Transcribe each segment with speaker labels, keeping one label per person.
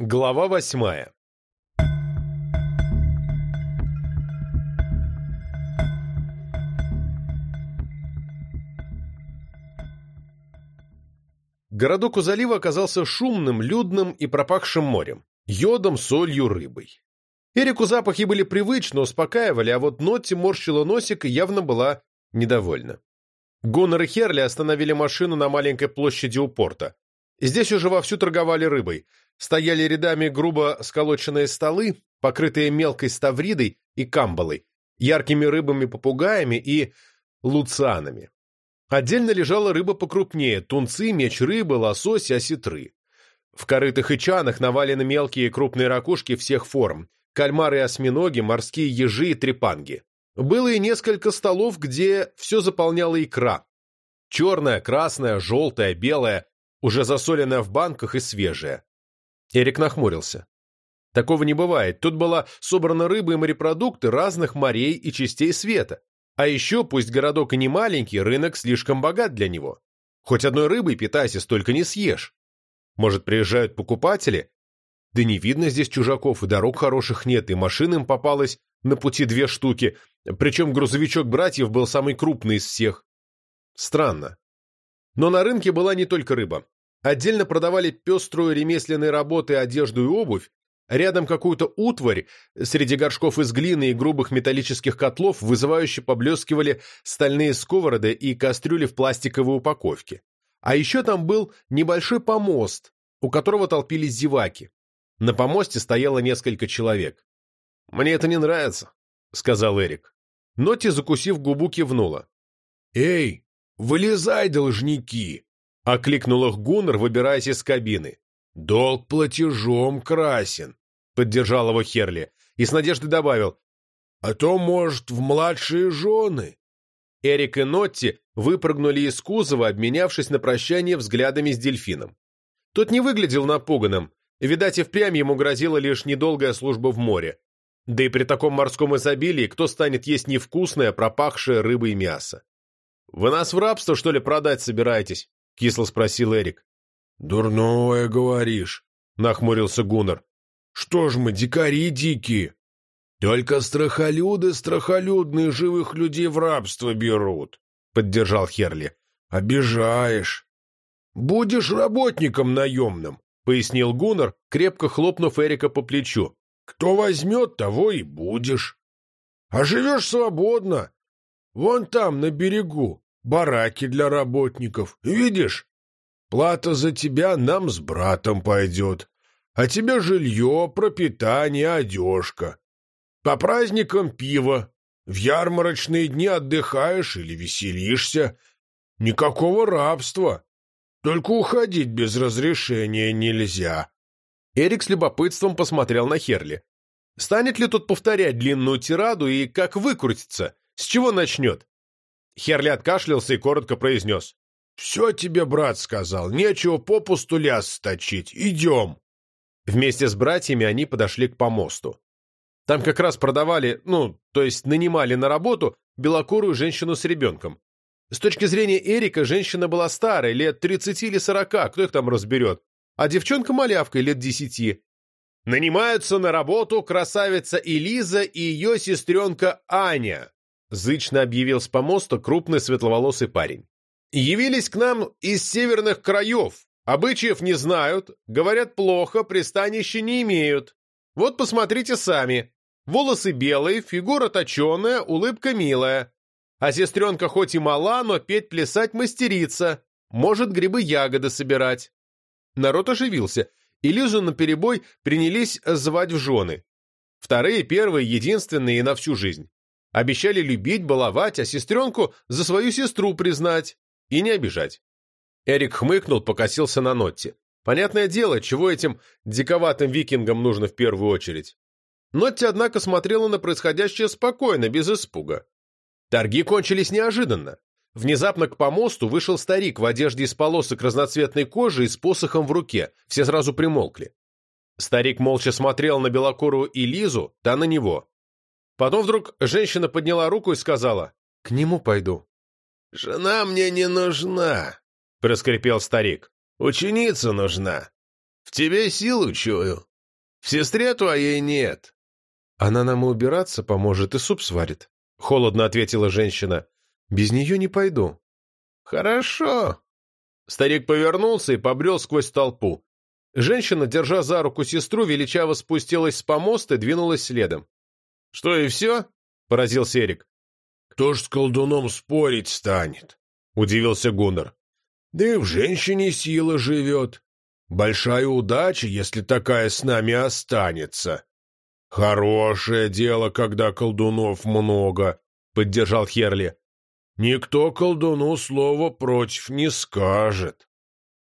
Speaker 1: Глава восьмая Городок у залива оказался шумным, людным и пропахшим морем. Йодом, солью, рыбой. Эрику запахи были привычны, успокаивали, а вот Нотти морщила носик и явно была недовольна. Гонор и Херли остановили машину на маленькой площади у порта. Здесь уже вовсю торговали рыбой. Стояли рядами грубо сколоченные столы, покрытые мелкой ставридой и камбалой, яркими рыбами-попугаями и луцианами. Отдельно лежала рыба покрупнее – тунцы, меч рыбы, лосось и осетры. В корытах и чанах навалены мелкие и крупные ракушки всех форм – кальмары и осьминоги, морские ежи и трепанги. Было и несколько столов, где все заполняла икра. Черная, красная, желтая, белая, уже засоленная в банках и свежая. Эрик нахмурился. Такого не бывает. Тут была собрана рыба и морепродукты разных морей и частей света. А еще, пусть городок и не маленький, рынок слишком богат для него. Хоть одной рыбой питайся, столько не съешь. Может, приезжают покупатели? Да не видно здесь чужаков, и дорог хороших нет, и машин им попалось на пути две штуки, причем грузовичок братьев был самый крупный из всех. Странно. Но на рынке была не только рыба. Отдельно продавали пеструю ремесленной работы одежду и обувь, рядом какую-то утварь, среди горшков из глины и грубых металлических котлов вызывающе поблескивали стальные сковороды и кастрюли в пластиковой упаковке. А еще там был небольшой помост, у которого толпились зеваки. На помосте стояло несколько человек. «Мне это не нравится», — сказал Эрик. Ноти, закусив губу, кивнула.
Speaker 2: «Эй, вылезай, должники!»
Speaker 1: — окликнул их Гуннер, выбираясь из кабины.
Speaker 2: «Долг платежом красен», — поддержал его Херли и с надеждой добавил. «А то, может, в младшие жены».
Speaker 1: Эрик и Нотти выпрыгнули из кузова, обменявшись на прощание взглядами с дельфином. Тот не выглядел напуганным, видать, и впрямь ему грозила лишь недолгая служба в море. Да и при таком морском изобилии кто станет есть невкусное, пропахшее рыбой мясо? «Вы нас в рабство, что ли, продать собираетесь?» — кисло спросил Эрик.
Speaker 2: «Дурное говоришь», — нахмурился Гуннар. «Что ж мы, дикари дикие? Только страхолюды страхолюдные живых людей в рабство берут», — поддержал Херли. «Обижаешь». «Будешь работником наемным», — пояснил Гуннар, крепко хлопнув Эрика по плечу. Кто возьмет, того и будешь. А живешь свободно. Вон там, на берегу, бараки для работников. Видишь? Плата за тебя нам с братом пойдет. А тебе жилье, пропитание, одежка. По праздникам пиво. В ярмарочные дни отдыхаешь или веселишься. Никакого рабства. Только уходить без разрешения нельзя.
Speaker 1: Эрик с любопытством посмотрел на Херли. Станет ли тот повторять длинную тираду и как выкрутиться? С чего начнет? Херли откашлялся и коротко произнес.
Speaker 2: «Все тебе брат сказал, нечего попусту ляс сточить. Идем!»
Speaker 1: Вместе с братьями они подошли к помосту. Там как раз продавали, ну, то есть нанимали на работу белокурую женщину с ребенком. С точки зрения Эрика, женщина была старой, лет 30 или 40, кто их там разберет а девчонка-малявка лет десяти. Нанимаются на работу красавица Элиза и ее сестренка Аня, зычно объявил с помоста крупный светловолосый парень. Явились к нам из северных краев, обычаев не знают, говорят плохо, пристанища не имеют. Вот посмотрите сами. Волосы белые, фигура точеная, улыбка милая. А сестренка хоть и мала, но петь-плясать мастерица, может грибы-ягоды собирать. Народ оживился, и Лизу наперебой принялись звать в жены. Вторые, первые, единственные и на всю жизнь. Обещали любить, баловать, а сестренку за свою сестру признать и не обижать. Эрик хмыкнул, покосился на Нотти. Понятное дело, чего этим диковатым викингам нужно в первую очередь. Нотти, однако, смотрела на происходящее спокойно, без испуга. Торги кончились неожиданно. Внезапно к помосту вышел старик в одежде из полосок разноцветной кожи и с посохом в руке. Все сразу примолкли. Старик молча смотрел на белокурую и Лизу, та на него. Потом вдруг женщина подняла руку и сказала «К нему пойду».
Speaker 2: «Жена мне не нужна», — проскрипел старик. «Ученица нужна. В тебе силу чую. В сестре твоей нет.
Speaker 1: Она нам и убираться поможет, и суп сварит. Холодно ответила женщина. Без нее не пойду.
Speaker 2: Хорошо.
Speaker 1: Старик повернулся и побрел сквозь толпу. Женщина, держа за руку сестру, величаво спустилась с помоста и двинулась следом.
Speaker 2: «Что, и все?» — поразился Эрик. «Кто ж с колдуном спорить станет?» — удивился Гуннар. «Да и в женщине сила живет. Большая удача, если такая с нами останется. Хорошее дело, когда колдунов много», — поддержал Херли. «Никто колдуну слова против не скажет».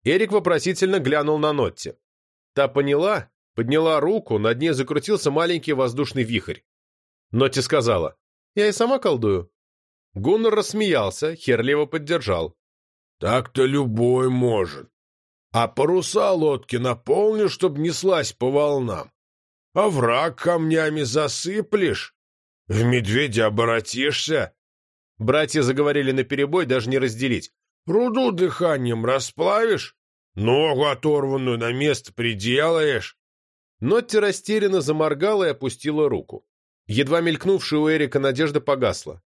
Speaker 1: Эрик вопросительно глянул на Нотти. Та поняла, подняла руку, над ней закрутился маленький воздушный вихрь. Нотти сказала, «Я и сама колдую». Гуннар рассмеялся, Херли поддержал.
Speaker 2: «Так-то любой может. А паруса лодки наполнишь, чтоб неслась по волнам. А враг камнями засыплешь, в медведя оборотишься».
Speaker 1: Братья заговорили наперебой, даже не разделить.
Speaker 2: «Руду дыханием расплавишь, Ногу оторванную на место приделаешь.
Speaker 1: Нотти растерянно заморгала и опустила руку. Едва мелькнувшая у Эрика надежда погасла.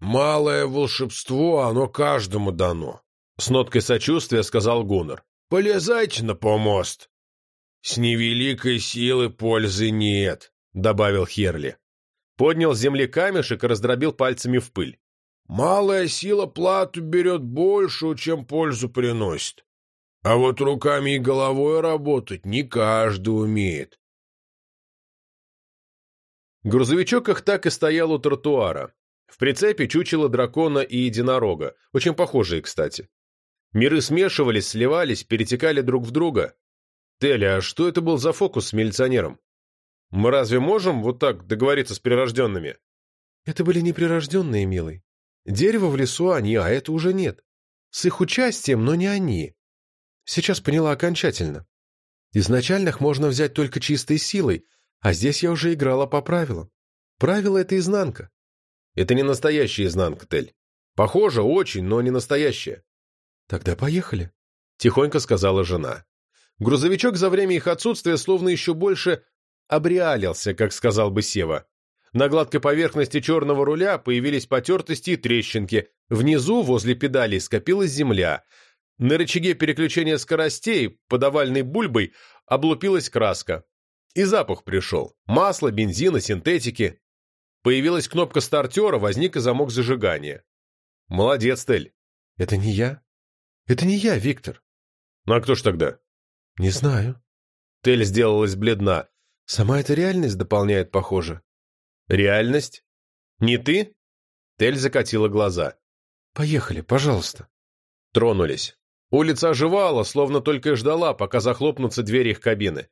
Speaker 2: «Малое волшебство, оно каждому дано», —
Speaker 1: с ноткой сочувствия сказал Гуннер.
Speaker 2: «Полезайте на помост». «С невеликой силы пользы нет», — добавил Херли.
Speaker 1: Поднял с земли камешек и раздробил пальцами в пыль.
Speaker 2: «Малая сила плату берет большую, чем пользу приносит. А вот руками и головой работать не каждый умеет.
Speaker 1: Грузовичок их так и стоял у тротуара. В прицепе чучело дракона и единорога, очень похожие, кстати. Миры смешивались, сливались, перетекали друг в друга. Теля, а что это был за фокус с милиционером? Мы разве можем вот так договориться с прирожденными? Это были не прирожденные, милый. Дерево в лесу они, а это уже нет. С их участием, но не они. Сейчас поняла окончательно. Изначальных можно взять только чистой силой, а здесь я уже играла по правилам. Правило — это изнанка. Это не настоящая изнанка, Тель. Похоже, очень, но не настоящая. Тогда поехали, — тихонько сказала жена. Грузовичок за время их отсутствия словно еще больше обреалился, как сказал бы Сева. На гладкой поверхности черного руля появились потертости и трещинки. Внизу, возле педалей, скопилась земля — на рычаге переключения скоростей под овальной бульбой облупилась краска. И запах пришел. Масло, бензина, синтетики. Появилась кнопка стартера, возник и замок зажигания. Молодец, Тель. Это не я? Это не я, Виктор. Ну а кто ж тогда? Не знаю. Тель сделалась бледна. Сама эта реальность дополняет, похоже. Реальность? Не ты? Тель закатила глаза. Поехали, пожалуйста. Тронулись. Улица оживала, словно только и ждала, пока захлопнутся двери их кабины.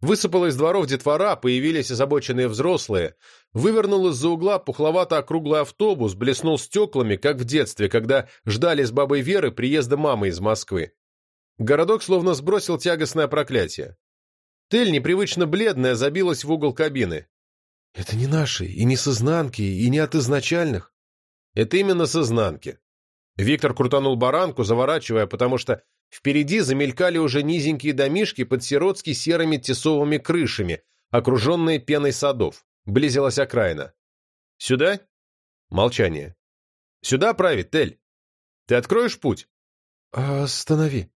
Speaker 1: Высыпала из дворов детвора, появились озабоченные взрослые. Вывернул из-за угла пухловато-округлый автобус, блеснул стеклами, как в детстве, когда ждали с бабой Веры приезда мамы из Москвы. Городок словно сбросил тягостное проклятие. Тель, непривычно бледная, забилась в угол кабины. «Это не наши, и не с изнанки, и не от изначальных». «Это именно с изнанки. Виктор крутанул баранку, заворачивая, потому что впереди замелькали уже низенькие домишки под сиротски серыми тесовыми крышами, окруженные пеной садов. Близилась окраина. «Сюда?» Молчание. «Сюда правит, Тель. Ты откроешь путь?» «Останови».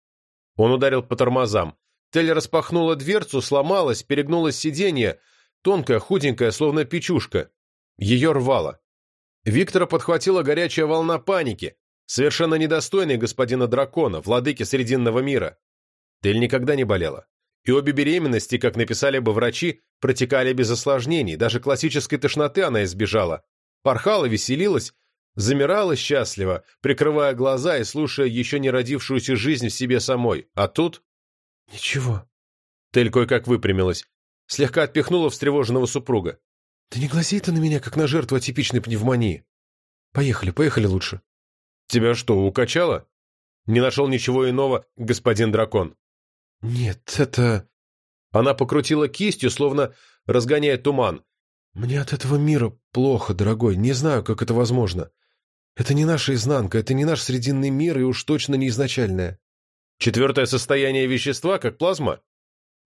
Speaker 1: Он ударил по тормозам. Тель распахнула дверцу, сломалась, перегнулось сиденье, тонкая, худенькая, словно печушка. Ее рвало. Виктора подхватила горячая волна паники совершенно недостойной господина дракона, владыки Срединного мира. Тель никогда не болела. И обе беременности, как написали бы врачи, протекали без осложнений, даже классической тошноты она избежала. Порхала, веселилась, замирала счастливо, прикрывая глаза и слушая еще не родившуюся жизнь в себе самой. А тут... Ничего. Тель кое-как выпрямилась, слегка отпихнула встревоженного супруга. «Да не глази ты на меня, как на жертву атипичной пневмонии. Поехали, поехали лучше». «Тебя что, укачало?» «Не нашел ничего иного, господин дракон». «Нет, это...» Она покрутила кистью, словно разгоняя туман. «Мне от этого мира плохо, дорогой. Не знаю, как это возможно. Это не наша изнанка, это не наш срединный мир и уж точно не изначальное». «Четвертое состояние вещества, как плазма?»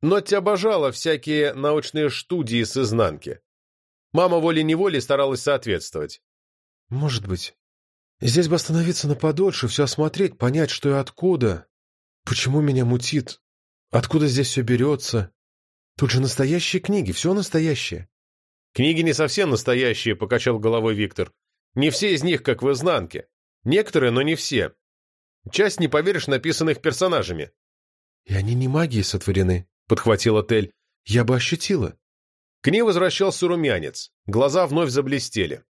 Speaker 1: Нотти обожала всякие научные студии с изнанки. Мама волей-неволей старалась соответствовать.
Speaker 2: «Может быть. Здесь бы остановиться на подольше, все осмотреть, понять, что и откуда. Почему меня мутит? Откуда здесь все берется? Тут же настоящие книги, все настоящее».
Speaker 1: «Книги не совсем настоящие», — покачал головой Виктор. «Не все из них, как в изнанке. Некоторые, но не все. Часть, не поверишь, написанных персонажами».
Speaker 2: «И они не магией сотворены», — подхватила Тель. «Я бы ощутила».
Speaker 1: К ней возвращался румянец. Глаза вновь заблестели.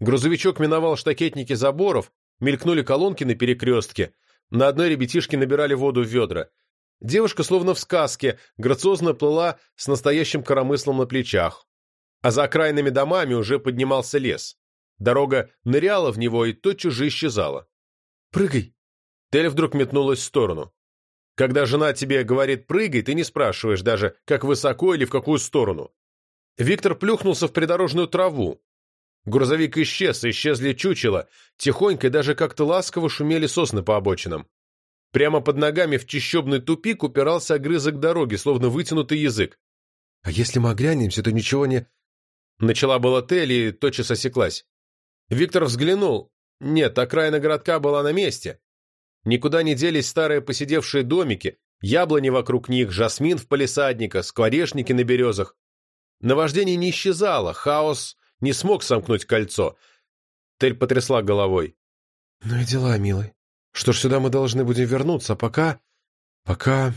Speaker 1: Грузовичок миновал штакетники заборов, мелькнули колонки на перекрестке. На одной ребятишке набирали воду в ведра. Девушка, словно в сказке, грациозно плыла с настоящим коромыслом на плечах. А за окраинными домами уже поднимался лес. Дорога ныряла в него и тотчас же исчезала.
Speaker 2: «Прыгай!»
Speaker 1: Тель вдруг метнулась в сторону. Когда жена тебе говорит «прыгай», ты не спрашиваешь даже, как высоко или в какую сторону. Виктор плюхнулся в придорожную траву. Грузовик исчез, исчезли чучела, тихонько и даже как-то ласково шумели сосны по обочинам. Прямо под ногами в чищобный тупик упирался огрызок дороги, словно вытянутый язык.
Speaker 2: «А если мы оглянемся, то ничего не...»
Speaker 1: Начала была Телли и тотчас осеклась. Виктор взглянул. Нет, окраина городка была на месте. Никуда не делись старые поседевшие домики, яблони вокруг них, жасмин в палисадниках, скворечники на березах. Наваждение не исчезало, хаос не смог сомкнуть кольцо. Тель потрясла головой.
Speaker 2: «Ну и дела, милый. Что ж, сюда мы должны будем вернуться, а пока... пока...»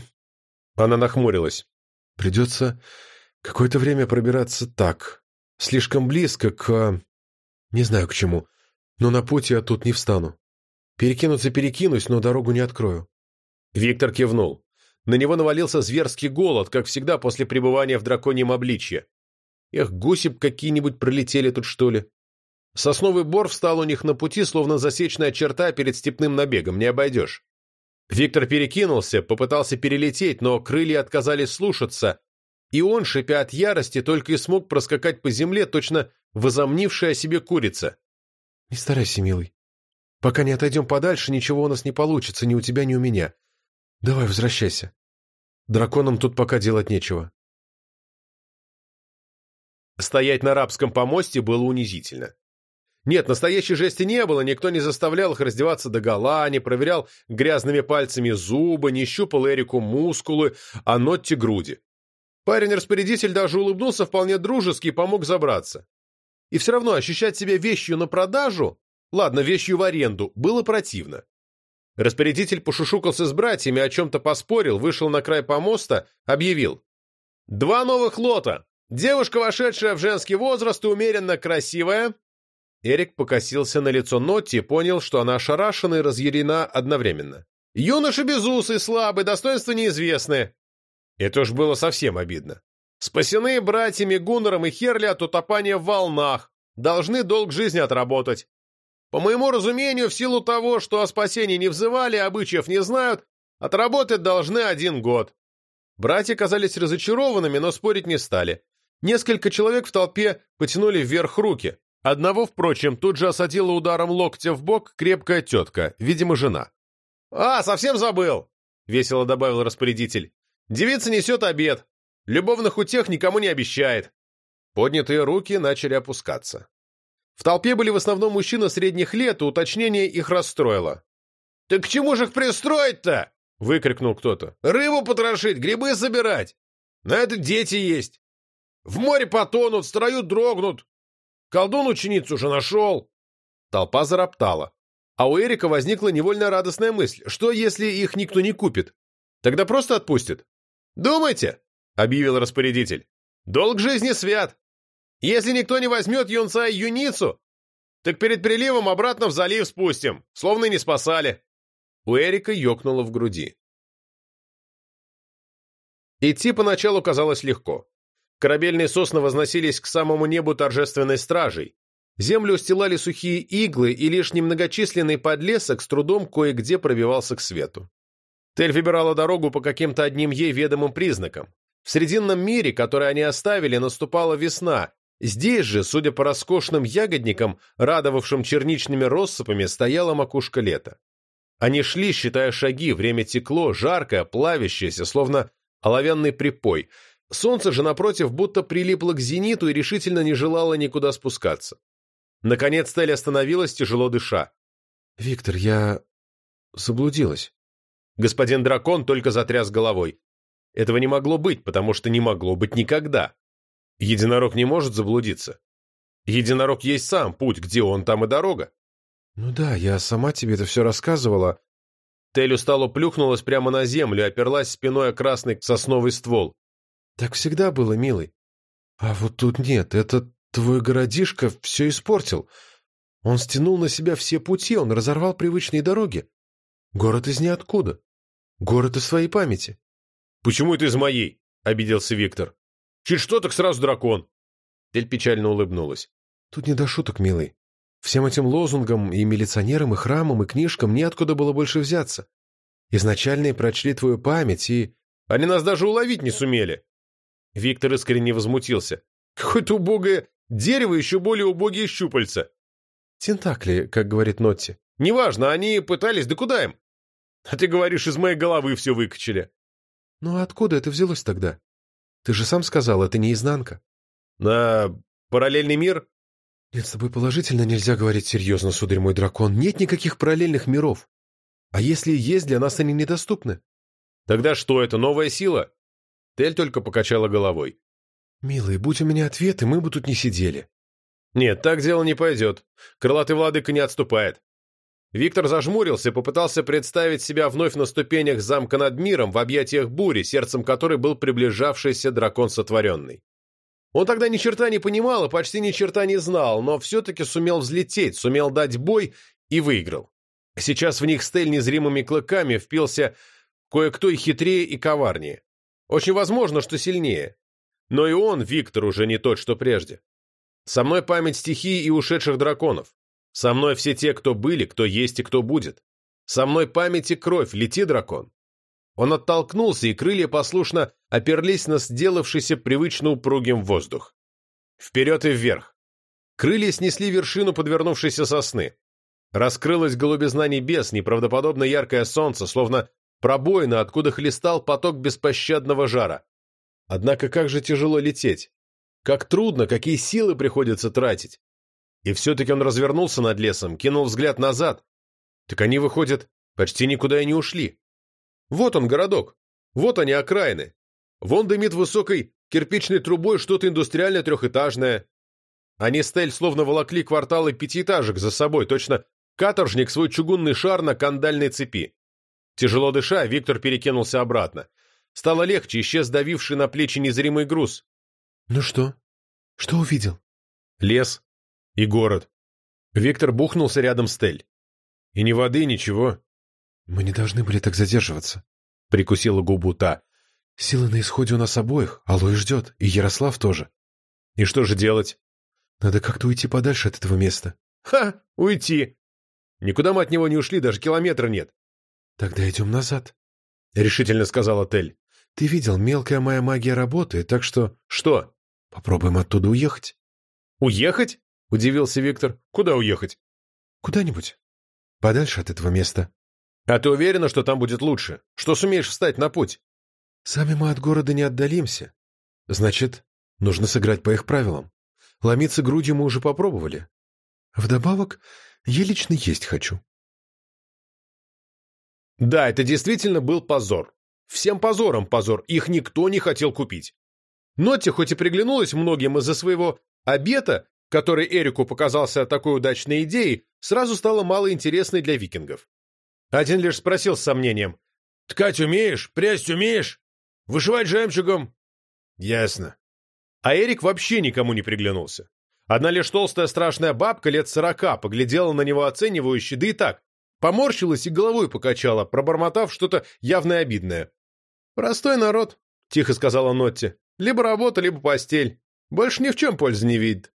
Speaker 1: Она нахмурилась.
Speaker 2: «Придется какое-то время пробираться так. Слишком близко к... не знаю к чему. Но на пути я тут не встану. Перекинуться перекинусь, но дорогу не открою».
Speaker 1: Виктор кивнул. На него навалился зверский голод, как всегда после пребывания в драконьем обличье. Эх, гуси б какие-нибудь пролетели тут, что ли. Сосновый бор встал у них на пути, словно засечная черта перед степным набегом, не обойдешь. Виктор перекинулся, попытался перелететь, но крылья отказались слушаться, и он, шипя от ярости, только и смог проскакать по земле, точно возомнившая о себе курица.
Speaker 2: — Не старайся, милый. Пока не отойдем подальше, ничего у нас не получится, ни у тебя, ни у меня. Давай, возвращайся. Драконам тут пока делать нечего.
Speaker 1: Стоять на рабском помосте было унизительно. Нет, настоящей жести не было, никто не заставлял их раздеваться догола, не проверял грязными пальцами зубы, не щупал Эрику мускулы, а Нотти груди. Парень-распорядитель даже улыбнулся вполне дружески и помог забраться. И все равно ощущать себя вещью на продажу, ладно, вещью в аренду, было противно. Распорядитель пошушукался с братьями, о чем-то поспорил, вышел на край помоста, объявил. «Два новых лота! Девушка, вошедшая в женский возраст и умеренно красивая. Эрик покосился на лицо Нотти и понял, что она ошарашена и разъярена одновременно. Юноша безусый, слабый, достоинства неизвестны. Это уж было совсем обидно. Спасены братьями Гуннером и Херли от утопания в волнах. Должны долг жизни отработать. По моему разумению, в силу того, что о спасении не взывали, обычаев не знают, отработать должны один год. Братья казались разочарованными, но спорить не стали. Несколько человек в толпе потянули вверх руки. Одного, впрочем, тут же осадила ударом локтя в бок крепкая тетка, видимо, жена. «А, совсем забыл!» — весело добавил распорядитель. «Девица несет обед. Любовных утех никому не обещает». Поднятые руки начали опускаться. В толпе были в основном мужчины средних лет, и уточнение их расстроило. «Так к чему же их пристроить-то?» — выкрикнул кто-то. «Рыбу потрошить, грибы собирать. На это дети есть. В море потонут, в строю дрогнут. Колдун ученицу уже нашел. Толпа зароптала. А у Эрика возникла невольно радостная мысль. Что, если их никто не купит? Тогда просто отпустит. «Думайте», — объявил распорядитель. «Долг жизни свят. Если никто не возьмет юнца и юницу, так перед приливом обратно в залив спустим, словно не спасали». У Эрика ёкнуло в груди. Идти поначалу казалось легко. Корабельные сосны возносились к самому небу торжественной стражей. Землю устилали сухие иглы, и лишь немногочисленный подлесок с трудом кое-где пробивался к свету. Тель выбирала дорогу по каким-то одним ей ведомым признакам. В Срединном мире, который они оставили, наступала весна. Здесь же, судя по роскошным ягодникам, радовавшим черничными россыпами, стояла макушка лета. Они шли, считая шаги, время текло, жаркое, плавящееся, словно оловянный припой. Солнце же, напротив, будто прилипло к зениту и решительно не желало никуда спускаться. Наконец Тель остановилась, тяжело дыша.
Speaker 2: «Виктор, я... заблудилась».
Speaker 1: Господин дракон только затряс головой. Этого не могло быть, потому что не могло быть никогда. Единорог не может заблудиться. Единорог есть сам путь, где он, там и дорога.
Speaker 2: «Ну да, я сама тебе это все рассказывала».
Speaker 1: Тель устало плюхнулась прямо на землю и оперлась спиной о красный сосновый ствол.
Speaker 2: «Так всегда было, милый. А вот тут нет, этот твой городишко все испортил. Он стянул на себя все пути, он разорвал привычные дороги. Город из ниоткуда. Город из своей памяти».
Speaker 1: «Почему это из моей?» — обиделся Виктор. «Чуть что, так сразу дракон». Тель печально улыбнулась.
Speaker 2: «Тут не до шуток, милый. Всем этим лозунгам и милиционерам, и храмам, и книжкам неоткуда было больше взяться. Изначальные прочли твою память и...
Speaker 1: Они нас даже уловить не сумели. Виктор искренне возмутился. Какое-то убогое дерево, еще более убогие щупальца.
Speaker 2: Тентакли, как говорит Нотти.
Speaker 1: Неважно, они пытались, да куда им? А ты говоришь, из моей головы все выкачали.
Speaker 2: Ну а откуда это взялось тогда? Ты же сам сказал, это не изнанка.
Speaker 1: На параллельный мир?
Speaker 2: Нет, с тобой положительно нельзя говорить серьезно, сударь мой дракон. Нет никаких параллельных миров. А если и есть, для нас они недоступны.
Speaker 1: Тогда что это, новая сила? Тель только покачала головой.
Speaker 2: Милый, будь у меня ответы, мы бы тут не сидели.
Speaker 1: Нет, так дело не пойдет. Крылатый владыка не отступает. Виктор зажмурился и попытался представить себя вновь на ступенях замка над миром в объятиях бури, сердцем которой был приближавшийся дракон сотворенный. Он тогда ни черта не понимал и почти ни черта не знал, но все-таки сумел взлететь, сумел дать бой и выиграл. Сейчас в них стель незримыми клыками впился кое-кто и хитрее, и коварнее. Очень возможно, что сильнее. Но и он, Виктор, уже не тот, что прежде. Со мной память стихии и ушедших драконов. Со мной все те, кто были, кто есть и кто будет. Со мной память и кровь, лети, дракон. Он оттолкнулся, и крылья послушно оперлись на сделавшийся привычно упругим воздух. Вперед и вверх. Крылья снесли вершину подвернувшейся сосны. Раскрылась голубизна небес, неправдоподобно яркое солнце, словно пробоина, откуда хлестал поток беспощадного жара. Однако как же тяжело лететь. Как трудно, какие силы приходится тратить. И все-таки он развернулся над лесом, кинул взгляд назад. Так они, выходят, почти никуда и не ушли. Вот он, городок. Вот они, окраины. Вон дымит высокой кирпичной трубой что-то индустриальное трехэтажное. Они стель словно волокли кварталы пятиэтажек за собой, точно каторжник свой чугунный шар на кандальной цепи. Тяжело дыша, Виктор перекинулся обратно. Стало легче, исчез давивший на плечи незримый груз.
Speaker 2: «Ну что? Что увидел?»
Speaker 1: «Лес и город». Виктор бухнулся рядом с Тель. «И ни воды, ничего».
Speaker 2: «Мы не должны были так задерживаться», —
Speaker 1: прикусила губу та.
Speaker 2: «Силы на исходе у нас обоих, Алой ждет, и Ярослав тоже».
Speaker 1: «И что же делать?»
Speaker 2: «Надо как-то уйти подальше от этого места».
Speaker 1: «Ха! Уйти! Никуда мы от него не ушли, даже километра нет».
Speaker 2: «Тогда идем назад», —
Speaker 1: решительно сказала Тель.
Speaker 2: «Ты видел, мелкая моя магия работает, так что...»
Speaker 1: «Что?»
Speaker 2: «Попробуем оттуда уехать».
Speaker 1: «Уехать?» — удивился Виктор. «Куда уехать?»
Speaker 2: «Куда-нибудь. Подальше от этого места».
Speaker 1: А ты уверена, что там будет лучше? Что сумеешь встать на путь?
Speaker 2: Сами мы от города не отдалимся. Значит, нужно сыграть по их правилам. Ломиться грудью мы уже попробовали. Вдобавок, я лично есть хочу.
Speaker 1: Да, это действительно был позор. Всем позором позор, их никто не хотел купить. Нотти хоть и приглянулась многим из-за своего обета, который Эрику показался такой удачной идеей, сразу стала мало интересной для викингов. Один лишь спросил с сомнением. «Ткать умеешь? Прясть умеешь? Вышивать жемчугом?» «Ясно». А Эрик вообще никому не приглянулся. Одна лишь толстая страшная бабка лет сорока поглядела на него оценивающе, да и так, поморщилась и головой покачала, пробормотав что-то явно обидное. «Простой народ», — тихо сказала Нотти. «Либо работа, либо постель. Больше ни в чем пользы не видит».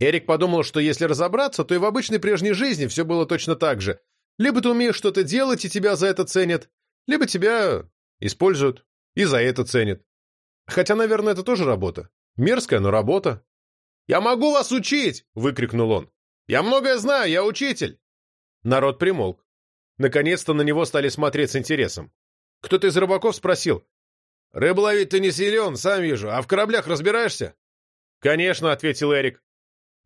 Speaker 1: Эрик подумал, что если разобраться, то и в обычной прежней жизни все было точно так же, либо ты умеешь что-то делать, и тебя за это ценят, либо тебя используют и за это ценят. Хотя, наверное, это тоже работа. Мерзкая, но работа. «Я могу вас учить!» — выкрикнул он. «Я многое знаю, я учитель!» Народ примолк. Наконец-то на него стали смотреть с интересом. Кто-то из рыбаков спросил. Рыбу ловить ты не силен, сам вижу. А в кораблях разбираешься?» «Конечно», — ответил Эрик.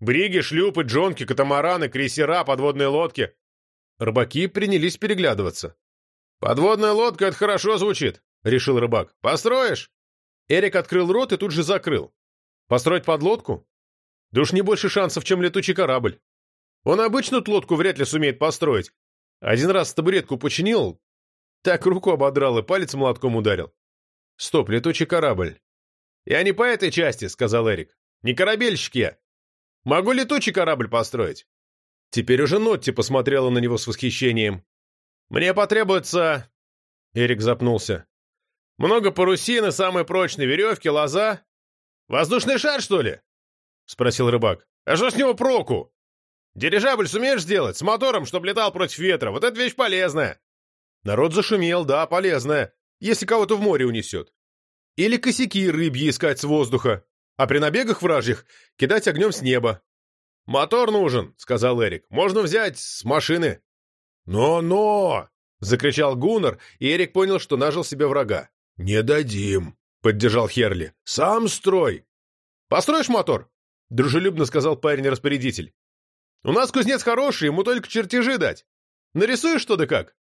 Speaker 1: «Бриги, шлюпы, джонки, катамараны, крейсера, подводные лодки». Рыбаки принялись переглядываться. «Подводная лодка — это хорошо звучит», — решил рыбак. «Построишь?» Эрик открыл рот и тут же закрыл. «Построить подлодку? Да уж не больше шансов, чем летучий корабль. Он обычную лодку вряд ли сумеет построить. Один раз табуретку починил, так руку ободрал и палец молотком ударил. Стоп, летучий корабль. Я не по этой части, сказал Эрик. Не корабельщик я. Могу летучий корабль построить. Теперь уже Нотти посмотрела на него с восхищением. Мне потребуется... Эрик запнулся. Много парусины, самые прочные веревки, лоза. Воздушный шар, что ли? Спросил рыбак. А что с него проку? Дирижабль сумеешь сделать? С мотором, чтобы летал против ветра. Вот эта вещь полезная. Народ зашумел, да, полезная, если кого-то в море унесет. Или косяки рыбьи искать с воздуха, а при набегах вражьих кидать огнем с неба. «Мотор нужен», — сказал Эрик. «Можно взять с машины».
Speaker 2: «Но-но!» — закричал Гуннар, и Эрик понял, что нажил себе врага. «Не дадим», — поддержал Херли. «Сам строй!»
Speaker 1: «Построишь мотор?» — дружелюбно сказал парень-распорядитель. «У нас кузнец хороший, ему только чертежи дать. Нарисуешь что да как?»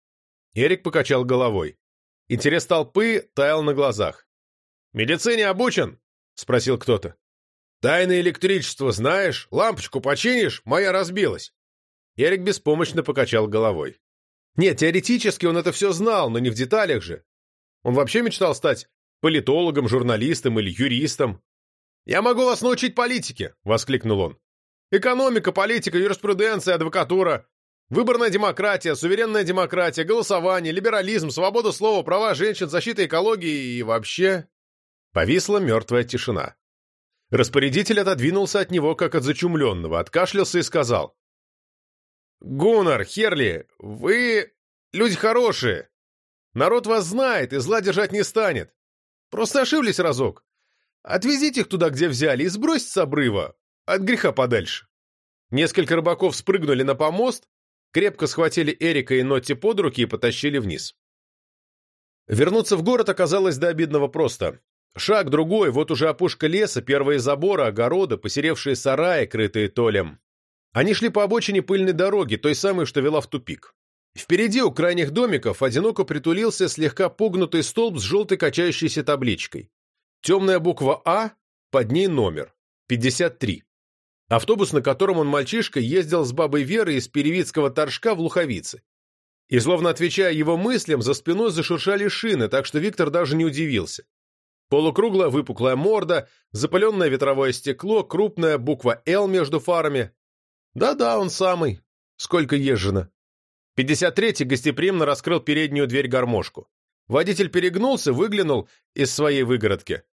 Speaker 1: Эрик покачал головой. Интерес толпы таял на глазах. «Медицине обучен?» — спросил кто-то.
Speaker 2: «Тайное электричество знаешь? Лампочку починишь? Моя разбилась!»
Speaker 1: Эрик беспомощно покачал головой. Нет, теоретически он это все знал, но не в деталях же. Он вообще мечтал стать политологом, журналистом или юристом. «Я могу вас научить политике!» — воскликнул он. «Экономика, политика, юриспруденция, адвокатура. Выборная демократия, суверенная демократия, голосование, либерализм, свобода слова, права женщин, защита экологии и вообще... Повисла мертвая тишина. Распорядитель отодвинулся от него, как от зачумленного, откашлялся и сказал. «Гуннар, Херли, вы люди хорошие. Народ вас знает и зла держать не станет. Просто ошиблись разок. Отвезите их туда, где взяли, и сбросьте с обрыва, от греха подальше». Несколько рыбаков спрыгнули на помост, крепко схватили Эрика и Нотти под руки и потащили вниз. Вернуться в город оказалось до обидного просто. Шаг другой, вот уже опушка леса, первые заборы, огороды, посеревшие сараи, крытые толем. Они шли по обочине пыльной дороги, той самой, что вела в тупик. Впереди, у крайних домиков, одиноко притулился слегка погнутый столб с желтой качающейся табличкой. Темная буква «А», под ней номер. 53. Автобус, на котором он мальчишка ездил с бабой Верой из Перевицкого торжка в Луховице. И, словно отвечая его мыслям, за спиной зашуршали шины, так что Виктор даже не удивился. Полукруглая выпуклая морда, запыленное ветровое стекло, крупная буква «Л» между фарами. Да-да, он самый. Сколько езжено. 53-й гостеприимно раскрыл переднюю дверь-гармошку. Водитель перегнулся, выглянул из своей выгородки.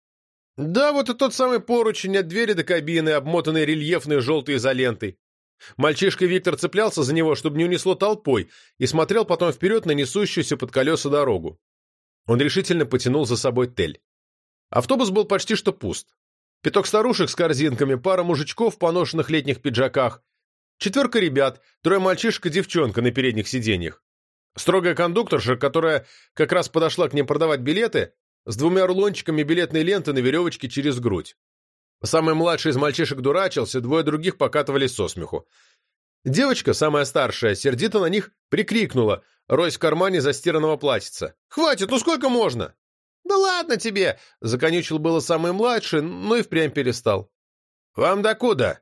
Speaker 1: Да, вот и тот самый поручень от двери до кабины, обмотанный рельефной желтой изолентой. Мальчишка Виктор цеплялся за него, чтобы не унесло толпой, и смотрел потом вперед на несущуюся под колеса дорогу. Он решительно потянул за собой Тель. Автобус был почти что пуст. Пяток старушек с корзинками, пара мужичков в поношенных летних пиджаках, четверка ребят, трое мальчишек и девчонка на передних сиденьях. Строгая кондукторша, которая как раз подошла к ним продавать билеты, с двумя рулончиками билетной ленты на веревочке через грудь. Самый младший из мальчишек дурачился, двое других покатывались со смеху. Девочка, самая старшая, сердито на них прикрикнула, рось в кармане застиранного платьица. «Хватит, ну сколько можно?» «Да ладно тебе!» — законючил было самый младший, но и впрямь перестал. «Вам докуда?»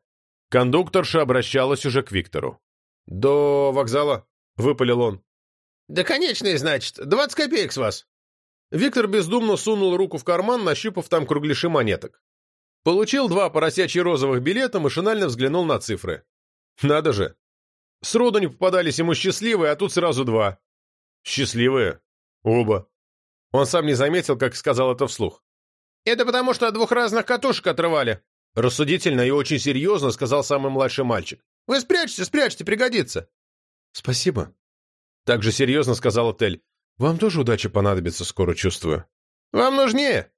Speaker 1: Кондукторша обращалась уже к Виктору. «До вокзала», — выпалил он. «Да конечные, значит. Двадцать копеек с вас». Виктор бездумно сунул руку в карман, нащупав там кругляши монеток. Получил два поросячьи розовых билета, машинально взглянул на цифры. Надо же. Сроду не попадались ему счастливые, а тут сразу два. Счастливые? Оба. Он сам не заметил, как сказал это вслух. «Это потому, что от двух разных катушек отрывали», рассудительно и очень серьезно сказал самый младший мальчик. «Вы спрячьте, спрячьте, пригодится». «Спасибо», — так же серьезно сказал Тель. Вам тоже удача понадобится, скоро чувствую. Вам нужнее.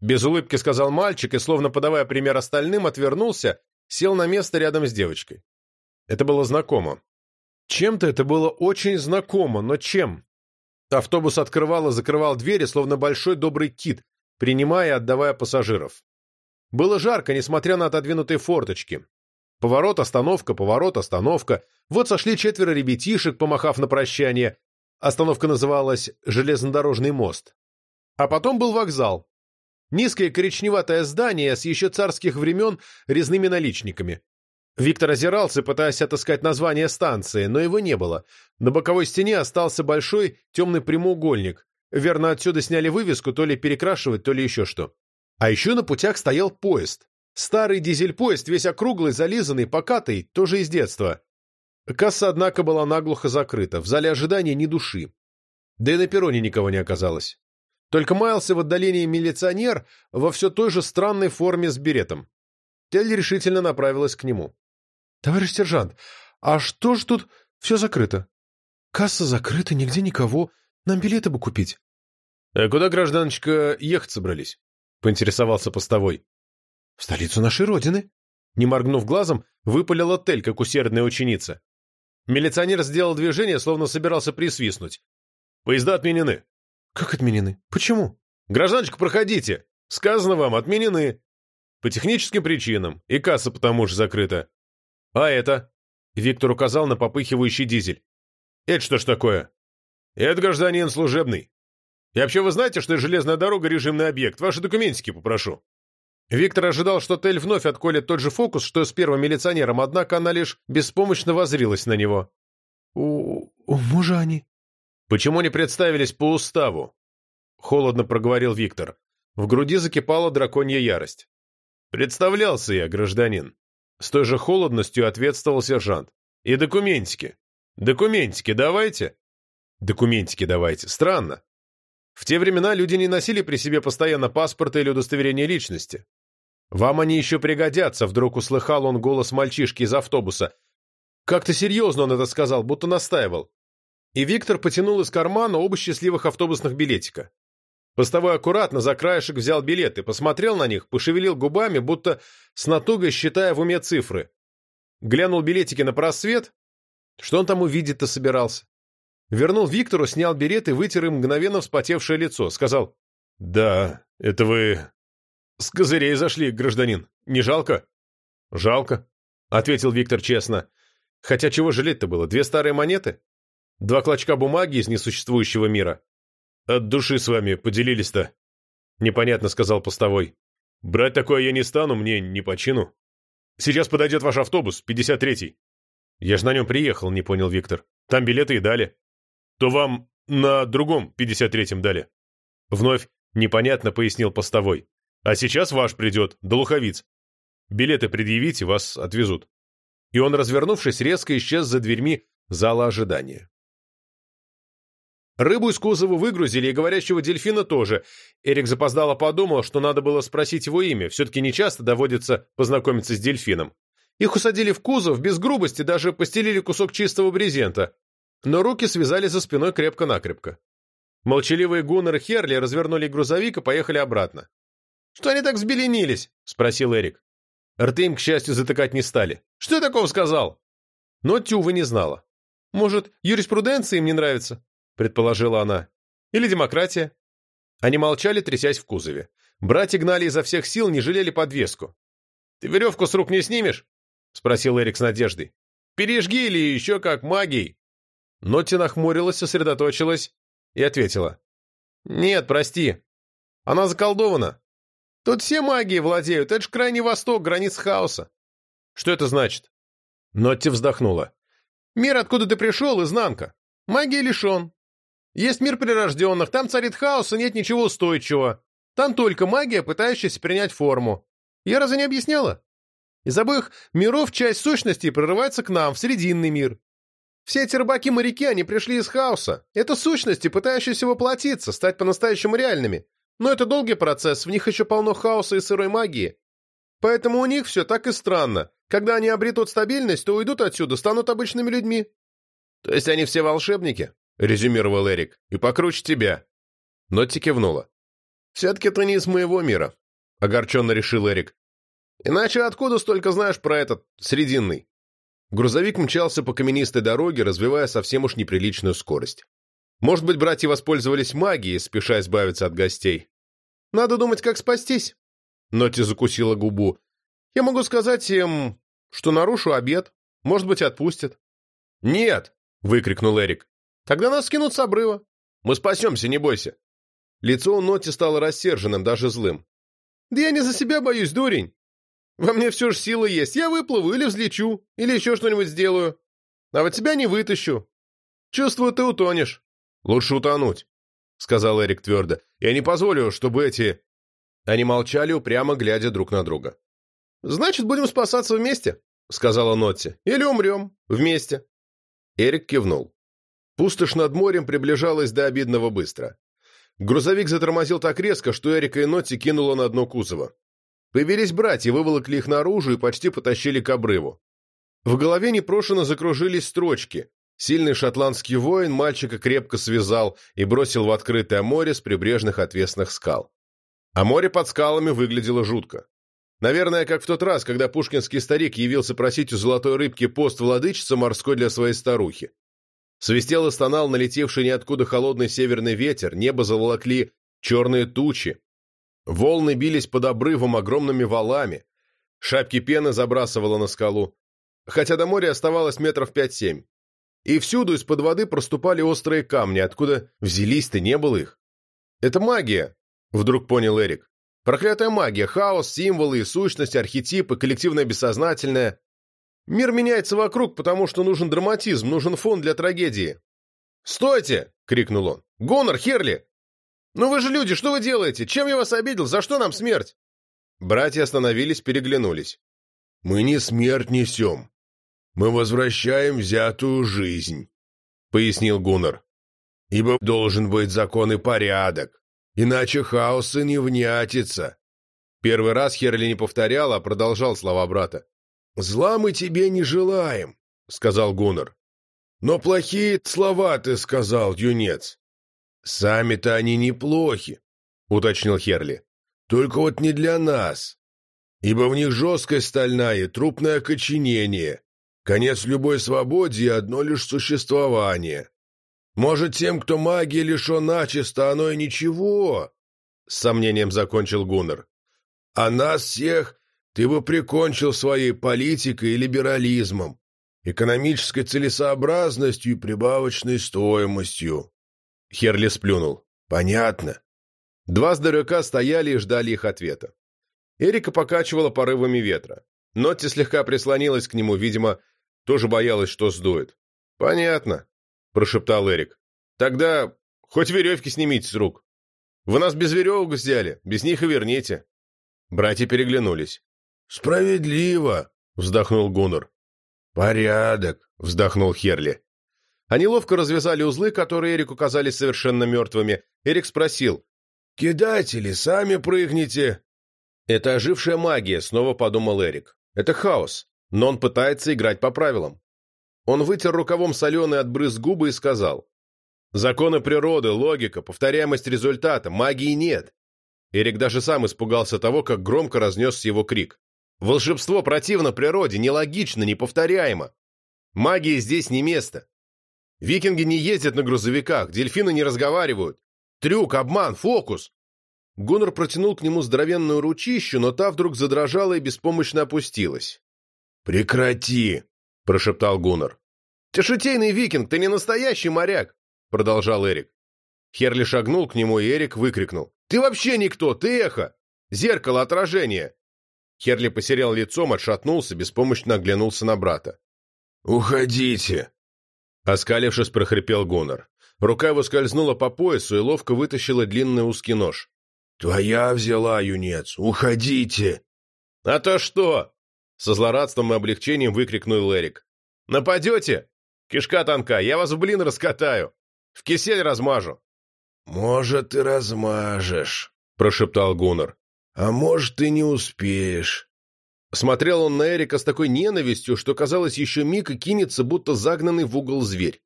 Speaker 1: Без улыбки сказал мальчик и, словно подавая пример остальным, отвернулся, сел на место рядом с девочкой. Это было знакомо. Чем-то это было очень знакомо, но чем? Автобус открывал и закрывал двери, словно большой добрый кит, принимая и отдавая пассажиров. Было жарко, несмотря на отодвинутые форточки. Поворот, остановка, поворот, остановка. Вот сошли четверо ребятишек, помахав на прощание. Остановка называлась «Железнодорожный мост». А потом был вокзал. Низкое коричневатое здание с еще царских времен резными наличниками. Виктор озирался, пытаясь отыскать название станции, но его не было. На боковой стене остался большой темный прямоугольник. Верно, отсюда сняли вывеску, то ли перекрашивать, то ли еще что. А еще на путях стоял поезд. Старый дизель-поезд, весь округлый, зализанный, покатый, тоже из детства. Касса, однако, была наглухо закрыта, в зале ожидания ни души. Да и на перроне никого не оказалось. Только маялся в отдалении милиционер во все той же странной форме с беретом. Тель решительно направилась к нему. «Товарищ сержант, а что ж тут все закрыто? Касса закрыта, нигде никого. Нам билеты бы купить».
Speaker 2: «А куда, гражданочка, ехать собрались?» — поинтересовался постовой.
Speaker 1: «В столицу нашей родины». Не моргнув глазом, выпалил отель, как усердная ученица. Милиционер сделал движение, словно собирался присвистнуть.
Speaker 2: «Поезда отменены».
Speaker 1: «Как отменены? Почему?»
Speaker 2: «Гражданочка, проходите. Сказано вам, отменены. По техническим причинам. И касса потому же закрыта. «А это?» Виктор указал на попыхивающий дизель. «Это что ж такое?» «Это гражданин служебный. И вообще вы знаете, что железная дорога — режимный объект? Ваши документики попрошу».
Speaker 1: Виктор ожидал, что Тель вновь отколет тот же фокус, что с первым милиционером, однако она лишь беспомощно возрилась на него. «У... у мужа они...»
Speaker 2: «Почему не представились по уставу?» — холодно проговорил Виктор. В груди закипала драконья ярость. «Представлялся я, гражданин», с той же холодностью ответствовал сержант. «И документики. Документики давайте». «Документики давайте. Странно. В те времена люди не носили при себе постоянно паспорта или удостоверение личности. Вам они еще пригодятся», — вдруг услыхал он голос мальчишки из автобуса. Как-то серьезно он это сказал, будто настаивал. И Виктор потянул из кармана оба счастливых автобусных билетика. Постовой аккуратно за краешек взял билеты, посмотрел на них, пошевелил губами, будто с натугой считая в уме цифры. Глянул билетики на просвет. Что он там увидеть-то собирался? Вернул Виктору, снял билет и вытер им мгновенно вспотевшее лицо. Сказал, «Да, это вы с козырей зашли, гражданин. Не жалко?» «Жалко», — ответил Виктор честно. «Хотя чего жалеть-то было? Две старые монеты? Два клочка бумаги из несуществующего мира?» «От души с вами поделились-то», — непонятно сказал постовой. «Брать такое я не стану, мне не по чину. Сейчас подойдет ваш автобус, 53-й». «Я ж на нем приехал», — не понял Виктор. «Там билеты и дали». «То вам на другом 53-м дали». Вновь непонятно пояснил постовой. «А сейчас ваш придет, до Луховиц. Билеты предъявите, вас отвезут». И он, развернувшись, резко исчез за дверьми зала ожидания. Рыбу из кузова выгрузили, и говорящего дельфина тоже. Эрик запоздало подумал, что надо было спросить его имя, все-таки нечасто доводится познакомиться с дельфином. Их усадили в кузов, без грубости, даже постелили кусок чистого брезента. Но руки связали за спиной крепко-накрепко. Молчаливые Гуннер и Херли развернули грузовик и поехали обратно. «Что они так взбеленились?» — спросил Эрик. Рты им, к счастью, затыкать не стали. «Что я такого сказал?» Но Тюва не знала. «Может, юриспруденция им не нравится?» — предположила она. «Или демократия?» Они молчали, трясясь в кузове. Братья гнали изо всех сил, не жалели подвеску. «Ты веревку с рук не снимешь?» — спросил Эрик с надеждой. «Пережги или еще как магией?» Нотти нахмурилась, сосредоточилась и ответила. «Нет, прости. Она заколдована. Тут все магии владеют, это ж крайний восток, границ хаоса». «Что это значит?» Нотти вздохнула. «Мир, откуда ты пришел, изнанка. Магия лишен. Есть мир прирожденных, там царит хаос и нет ничего устойчивого. Там только магия, пытающаяся принять форму. Я разве не объясняла? Из обоих миров часть сущности прорывается к нам, в Срединный мир. Все эти рыбаки-моряки, они пришли из хаоса. Это сущности, пытающиеся воплотиться, стать по-настоящему реальными. Но это долгий процесс, в них еще полно хаоса и сырой магии. Поэтому у них все так и странно. Когда они обретут стабильность, то уйдут отсюда, станут обычными людьми. То есть они все волшебники? — резюмировал Эрик. «И покруче тебя». Нотти кивнула. «Все-таки ты не из моего мира», — огорченно решил Эрик. «Иначе откуда столько знаешь про этот Срединный?» Грузовик мчался по каменистой дороге, развивая совсем уж неприличную скорость. Может быть, братья воспользовались магией, спеша избавиться от гостей.
Speaker 1: Надо думать, как спастись. Нотти закусила губу. Я могу сказать им, что нарушу обед. Может быть, отпустят. Нет! выкрикнул Эрик. Тогда нас скинут с обрыва. Мы спасемся, не бойся. Лицо у Нотти стало рассерженным, даже злым. Да я не за себя боюсь, дурень. Во мне все же сила есть. Я выплыву или взлечу, или еще что-нибудь сделаю. А вот тебя не вытащу. Чувствую, ты утонешь. Лучше утонуть, — сказал Эрик твердо. Я не позволю, чтобы эти... Они молчали, упрямо глядя друг на друга. «Значит, будем спасаться вместе», — сказала Нотти. «Или умрем. Вместе». Эрик кивнул. Пустошь над морем приближалась до обидного быстро. Грузовик затормозил так резко, что Эрика и Нотти кинуло на дно кузова. Появились братья, выволокли их наружу и почти потащили к обрыву. В голове непрошено закружились строчки. Сильный шотландский воин мальчика крепко связал и бросил в открытое море с прибрежных отвесных скал. А море под скалами выглядело жутко. Наверное, как в тот раз, когда пушкинский старик явился просить у золотой рыбки пост владычицы морской для своей старухи. Свистел и стонал налетевший ниоткуда холодный северный ветер, небо заволокли черные тучи. Волны бились под обрывом огромными валами, шапки пены забрасывало на скалу, хотя до моря оставалось метров пять-семь. И всюду из-под воды проступали острые камни, откуда взялись-то не было их. «Это магия», — вдруг понял Эрик. «Проклятая магия, хаос, символы и сущность, архетипы, коллективное бессознательное. Мир меняется вокруг, потому что нужен драматизм, нужен фон для трагедии». «Стойте!» — крикнул он. «Гонор, Херли! Ну вы же люди, что вы делаете? Чем я вас обидел? За что нам смерть?» Братья остановились, переглянулись.
Speaker 2: «Мы не смерть несем. Мы возвращаем взятую жизнь», — пояснил Гуннар. «Ибо должен быть закон и порядок, иначе хаоса не внятится».
Speaker 1: Первый раз Херли не повторял, а продолжал слова брата.
Speaker 2: «Зла мы тебе не желаем», — сказал Гуннар. «Но плохие слова ты сказал, юнец. Сами-то они неплохи», — уточнил Херли. «Только вот не для нас, ибо в них жесткость стальная, трупное окоченение, конец любой свободе и одно лишь существование. Может, тем, кто магии лишен начисто, оно и ничего?» С сомнением закончил Гуннер. «А нас всех ты бы прикончил своей политикой и либерализмом, экономической целесообразностью и прибавочной стоимостью».
Speaker 1: Херли сплюнул. «Понятно». Два здоровяка стояли и ждали их ответа. Эрика покачивала порывами ветра. Нотти слегка прислонилась к нему, видимо, тоже боялась, что сдует. «Понятно», — прошептал Эрик. «Тогда хоть веревки снимите с рук. Вы нас без веревок взяли, без них и верните». Братья переглянулись.
Speaker 2: «Справедливо», — вздохнул Гуннер. «Порядок», — вздохнул Херли.
Speaker 1: Они ловко развязали узлы, которые Эрику казались совершенно мертвыми. Эрик спросил.
Speaker 2: «Кидатели, сами прыгните!»
Speaker 1: «Это ожившая магия», — снова подумал Эрик. «Это хаос, но он пытается играть по правилам». Он вытер рукавом соленый от брызг губы и сказал. «Законы природы, логика, повторяемость результата, магии нет». Эрик даже сам испугался того, как громко разнесся его крик. «Волшебство противно природе, нелогично, неповторяемо. Магии здесь не место. Викинги не ездят на грузовиках, дельфины не разговаривают. Трюк, обман, фокус. Гуннер протянул к нему здоровенную ручищу, но та вдруг задрожала и беспомощно опустилась.
Speaker 2: «Прекрати!» – прошептал Гуннер.
Speaker 1: «Ты викинг, ты не настоящий моряк!» – продолжал Эрик. Херли шагнул к нему, и Эрик выкрикнул. «Ты вообще никто! Ты эхо! Зеркало отражения!» Херли посерял лицом, отшатнулся, беспомощно оглянулся на брата.
Speaker 2: «Уходите!»
Speaker 1: Оскалившись, прохрипел Гуннер. Рука его скользнула по поясу и ловко вытащила длинный узкий нож.
Speaker 2: «Твоя взяла, юнец! Уходите!»
Speaker 1: «А то что?» Со злорадством и облегчением выкрикнул Эрик. «Нападете? Кишка тонка, я вас в блин раскатаю. В кисель размажу».
Speaker 2: «Может, и размажешь», —
Speaker 1: прошептал Гуннер.
Speaker 2: «А может, и не успеешь.
Speaker 1: Смотрел он на Эрика с такой ненавистью, что казалось еще миг и кинется, будто загнанный в угол зверь.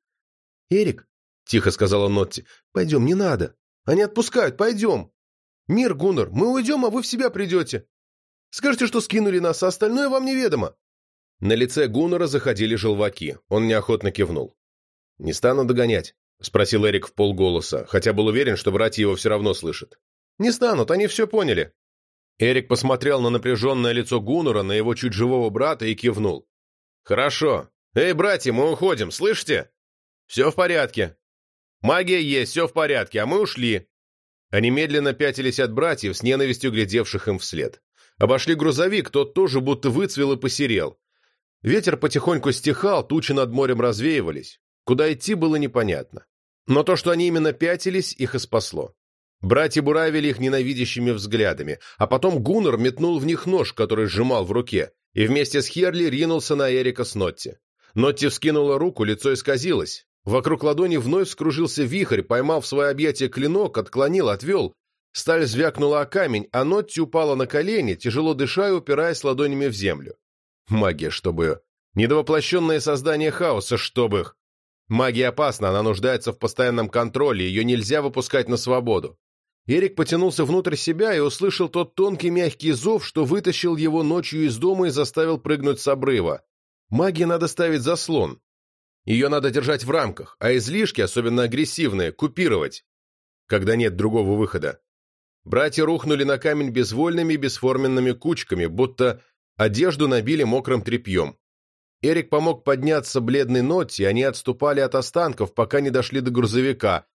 Speaker 1: «Эрик», — тихо сказала Нотти, — «пойдем, не надо. Они отпускают, пойдем. Мир, Гуннер, мы уйдем, а вы в себя придете. Скажите, что скинули нас, а остальное вам неведомо». На лице Гуннера заходили желваки. Он неохотно кивнул. «Не стану догонять», — спросил Эрик в полголоса, хотя был уверен, что братья его все равно слышат. «Не станут, они все поняли». Эрик посмотрел на напряженное лицо Гуннера, на его чуть живого брата и кивнул. «Хорошо. Эй, братья, мы уходим, слышите? Все в порядке. Магия есть, все в порядке, а мы ушли». Они медленно пятились от братьев, с ненавистью глядевших им вслед. Обошли грузовик, тот тоже будто выцвел и посерел. Ветер потихоньку стихал, тучи над морем развеивались. Куда идти было непонятно. Но то, что они именно пятились, их и спасло. Братья буравили их ненавидящими взглядами, а потом Гуннер метнул в них нож, который сжимал в руке, и вместе с Херли ринулся на Эрика с Нотти. Нотти вскинула руку, лицо исказилось. Вокруг ладони вновь скружился вихрь, поймал в свое объятие клинок, отклонил, отвел. Сталь звякнула о камень, а Нотти упала на колени, тяжело дыша и упираясь ладонями в землю. Магия, чтобы ее. Недовоплощенное создание хаоса, чтобы. Магия опасна, она нуждается в постоянном контроле, ее нельзя выпускать на свободу. Эрик потянулся внутрь себя и услышал тот тонкий мягкий зов, что вытащил его ночью из дома и заставил прыгнуть с обрыва. Магии надо ставить заслон. Ее надо держать в рамках, а излишки, особенно агрессивные, купировать, когда нет другого выхода. Братья рухнули на камень безвольными бесформенными кучками, будто одежду набили мокрым тряпьем. Эрик помог подняться бледной ноте, и они отступали от останков, пока не дошли до грузовика,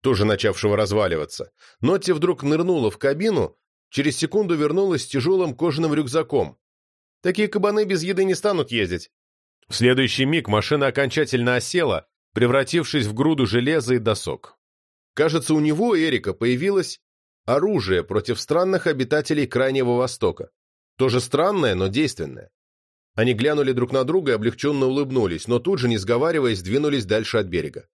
Speaker 1: тоже начавшего разваливаться. Нотти вдруг нырнула в кабину, через секунду вернулась с тяжелым кожаным рюкзаком. Такие кабаны без еды не станут ездить. В следующий миг машина окончательно осела, превратившись в груду железа и досок. Кажется, у него, Эрика, появилось оружие против странных обитателей Крайнего Востока. Тоже странное, но действенное. Они глянули друг на друга и облегченно улыбнулись, но тут же, не сговариваясь, двинулись дальше от берега.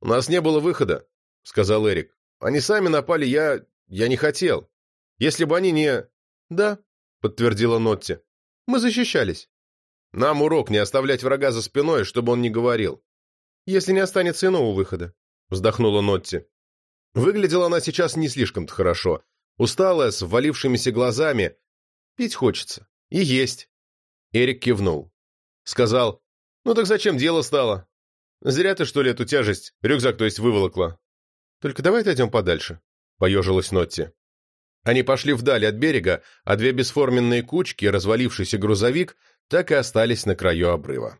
Speaker 1: «У нас не было выхода», — сказал Эрик. «Они сами напали, я... я не хотел. Если бы они не...» «Да», — подтвердила Нотти. «Мы защищались». «Нам урок не оставлять врага за спиной, чтобы он не говорил». «Если не останется иного выхода», — вздохнула Нотти. Выглядела она сейчас не слишком-то хорошо. Усталая, с ввалившимися глазами. Пить хочется. И есть. Эрик кивнул. Сказал, «Ну так зачем дело стало? Зря ты, что ли, эту тяжесть, рюкзак, то есть, выволокла. Только давай отойдем подальше», — поежилась Нотти. Они пошли вдаль от берега, а две бесформенные кучки развалившийся грузовик так и остались на краю обрыва.